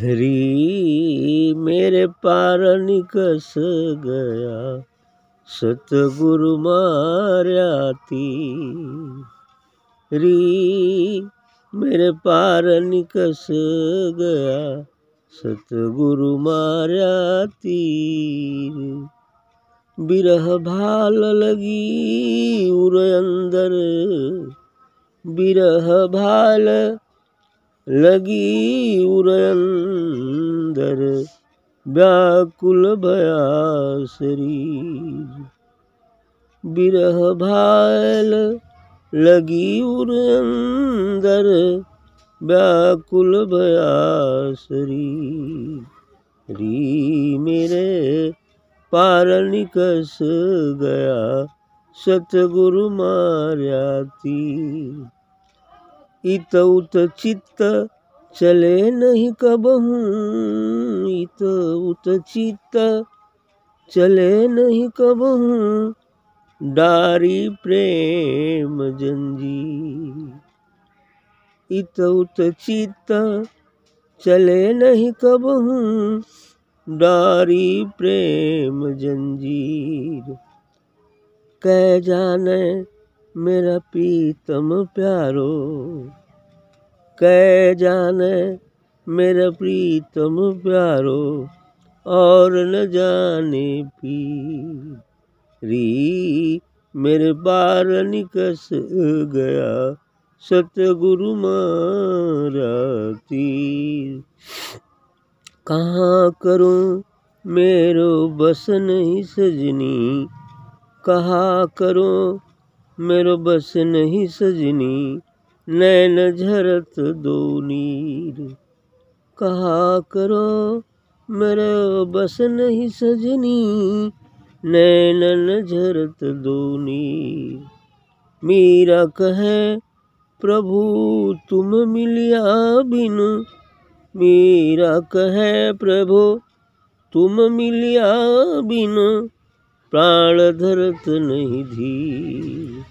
री मेरे पार निकस गया, सतगुरु तीर री मेरे पार निकस गया, सतगुरु मार्या तीर बिरह भाल लगी उर अंदर, बिरह भाल लगी उर अंदर व्याकुल भया शरीर। बिरह भाल लगी उर अंदर व्याकुल भया शरीर। री मेरे पार निकस गया, सतगुरु मार्या तीर। इत उत चित्त चले नहीं कबहू। इत उत चित्त चले नहीं कबहू। डारी प्रेम जंजी। इत उत चित्त चले नहीं कबहूँ। डारी प्रेम जंजीर। कह जाने मेरा प्रीतम प्यारो, कह जाने मेरा प्रीतम प्यारो, और न जाने पी री मेरे बार निकस गया सतगुरु माराती। कहाँ करूँ मेरो बस नहीं सजनी, कहा करो मेरो बस नहीं सजनी, नैन झरत दो नीर। कहा करो, मेरो बस नहीं सजनी नैनन झरत दो नीर। मीरा कहे, प्रभु तुम मिलिया बिनु। मीरा कहे, प्रभु तुम मिलिया बिनु। प्राण धरत नहीं धीर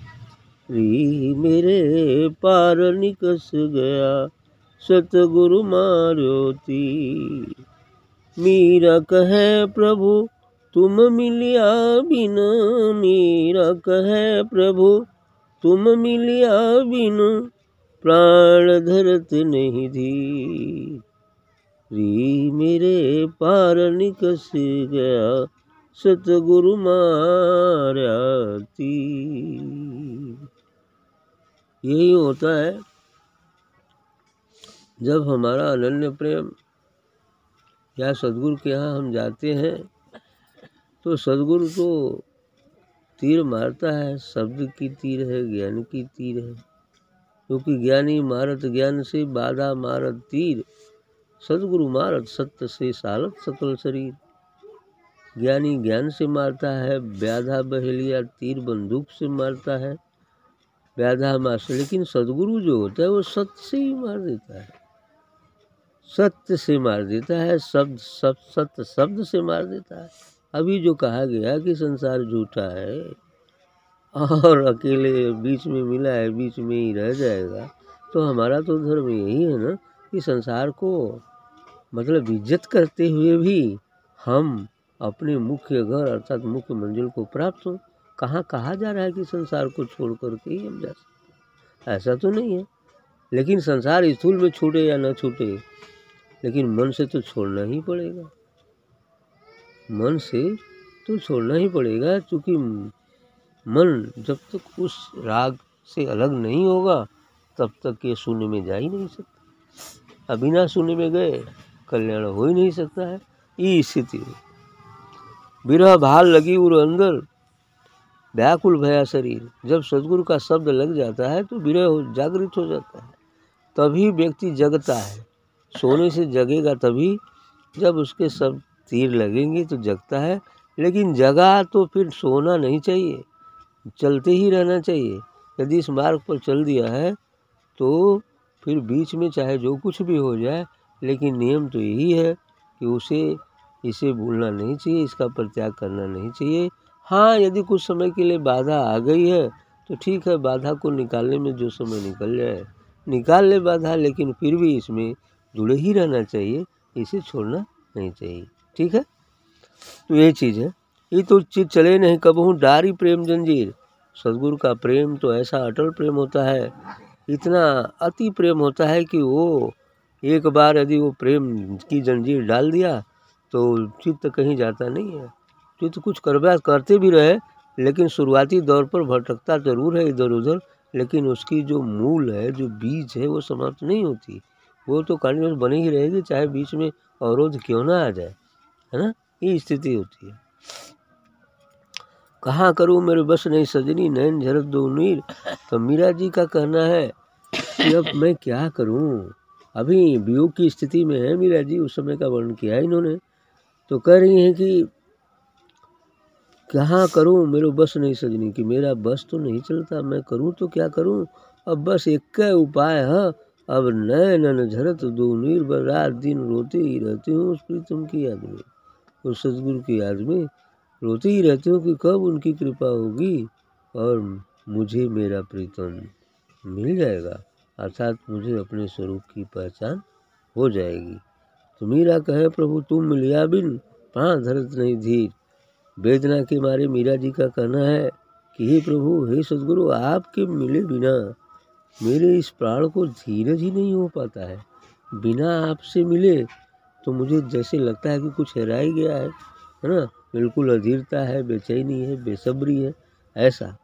मेरे पार निकस गया, सतगुरु मारो तीर मीरा कहे, प्रभु, तुम मिलिया बिन। मीरा कहे, प्रभु, तुम मिलिया बिन। प्राण धरत नहीं धी री मेरे पार निकस गया सतगुरु मार्या तीर यही होता है जब हमारा अनन्य प्रेम या सदगुरु के यहाँ हम जाते हैं तो सदगुरु तो तीर मारता है, शब्द की तीर है, ज्ञान की तीर है। क्योंकि ज्ञानी मारत ज्ञान से बाधा मारत तीर सदगुरु मारत सत्य से सालत सकल शरीर। ज्ञानी ज्ञान से मारता है, व्याधा, बहेलिया, तीर, बंदूक से मारता है। व्याधा मार लेकिन सदगुरु जो होता है, वो सत्य से ही मार देता है। सत्य से मार देता है, शब्द सब सत्य, शब्द से मार देता है। अभी जो कहा गया कि संसार झूठा है, और अकेले बीच में मिला है, बीच में ही रह जाएगा तो हमारा तो धर्म यही है ना कि संसार को मतलब इज़्ज़त करते हुए भी हम अपने मुख्य घर अर्थात मुख्य मंजिल को प्राप्त हो। कहाँ कहा जा रहा है कि संसार को छोड़ करके ही हम जा सकते ऐसा तो नहीं है। लेकिन संसार स्थूल में छूटे या न छूटे, लेकिन मन से तो छोड़ना ही पड़ेगा। मन से तो छोड़ना ही पड़ेगा, क्योंकि मन जब तक उस राग से अलग नहीं होगा, तब तक ये शून्य में जा ही नहीं सकता। अबिना शून्य में गए, कल्याण हो ही नहीं सकता है। ये स्थिति है विरह भाल लगी उर अंदर। व्याकुल भया शरीर। जब सदगुरु का शब्द लग जाता है तो विरह जागृत हो जाता है। तभी व्यक्ति जगता है। सोने से जगेगा तभी। जब उसके सब तीर लगेंगे तो जगता है। लेकिन जगा तो फिर सोना नहीं चाहिए। चलते ही रहना चाहिए। यदि इस मार्ग पर चल दिया है तो फिर बीच में चाहे जो कुछ भी हो जाए, लेकिन नियम तो यही है कि उसे इसे भूलना नहीं चाहिए, इसका परित्याग करना नहीं चाहिए। हाँ यदि कुछ समय के लिए बाधा आ गई है तो ठीक है, बाधा को निकालने में जो समय निकल जाए। निकाल ले बाधा, लेकिन फिर भी इसमें जुड़े ही रहना चाहिए, इसे छोड़ना नहीं चाहिए। ठीक है? तो ये चीज़ है। ये तो चीज़ चले नहीं, कब हूँ? डारी प्रेम जंजीर। सदगुरु का प्रेम तो ऐसा अटल प्रेम होता है, इतना अति प्रेम होता है कि वो एक बार यदि वो प्रेम की जंजीर डाल दिया तो चित्त कहीं जाता नहीं है। चित्त कुछ करवा करते भी रहे, लेकिन शुरुआती दौर पर भटकता ज़रूर है इधर उधर, लेकिन उसकी जो मूल है, जो बीज है, वो समाप्त नहीं होती। वो तो कंटिन्यूस बनी ही रहेगी, चाहे बीच में अवरोध क्यों ना आ जाए, है ना? ये स्थिति होती है। कहाँ करूँ मेरे बस नहीं सजनी, नैन झरत दो नीर। तो मीरा जी का कहना है कि अब मैं क्या करूँ? अभी वियोग की स्थिति में है मीरा जी, उस समय का वर्णन किया इन्होंने। तो कह रही हैं कि कहाँ करूँ? मेरे बस नहीं सजनी कि मेरा बस तो नहीं चलता। मैं करूँ तो क्या करूँ? अब बस एक उपाय, है। अब नए नन झरत दो नीर रात दिन रोते ही रहती हूँ उस प्रीतम की याद में। उस सदगुरु की याद में रोते ही रहती हूँ कि कब उनकी कृपा होगी और मुझे मेरा प्रीतम मिल जाएगा। अर्थात मुझे अपने स्वरूप की पहचान हो जाएगी। मीरा कहे, प्रभु तुम मिलिया बिन प्राण धरत नहीं धीर। वेदना के मारे मीरा जी का कहना है कि हे प्रभु, हे सदगुरु, आपके मिले बिना मेरे इस प्राण को धीरज ही नहीं हो पाता है। बिना आपसे मिले तो मुझे जैसे लगता है कि कुछ हेरा ही गया है है ना? बिल्कुल अधीरता है, बेचैनी है, बेसब्री है, ऐसा।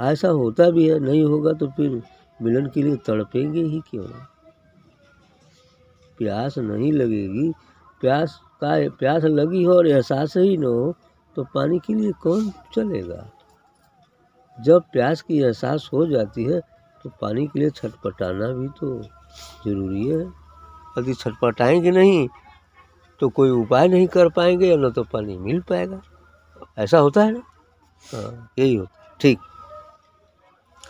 ऐसा होता भी है, नहीं होगा तो फिर मिलन के लिए तड़पेंगे ही क्यों प्यास नहीं लगेगी, प्यास का, प्यास लगी हो और एहसास ही न हो तो पानी के लिए कौन चलेगा? जब प्यास की एहसास हो जाती है तो पानी के लिए छटपटाना भी तो ज़रूरी है। यदि छटपटाएँगे नहीं तो कोई उपाय नहीं कर पाएँगे या न तो पानी मिल पाएगा। ऐसा होता है ना? हाँ यही होता ठीक।